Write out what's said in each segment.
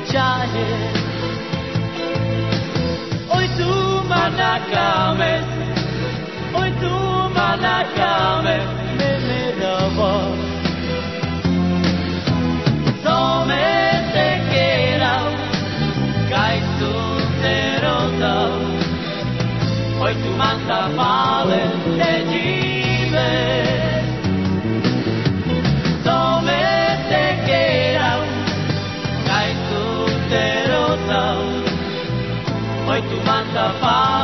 Oye, Hoy tú manacame, hoy tú manacame, me me daba. me te cae tu zerota, hoy tú manda vale, te Foi tu manda paz.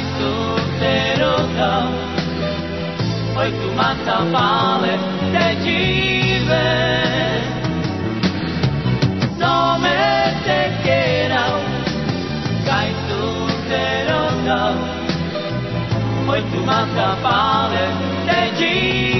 tu haitu terota, haitu mata é vale te jive. No me te querau, haitu terota, haitu mata vale é te jive.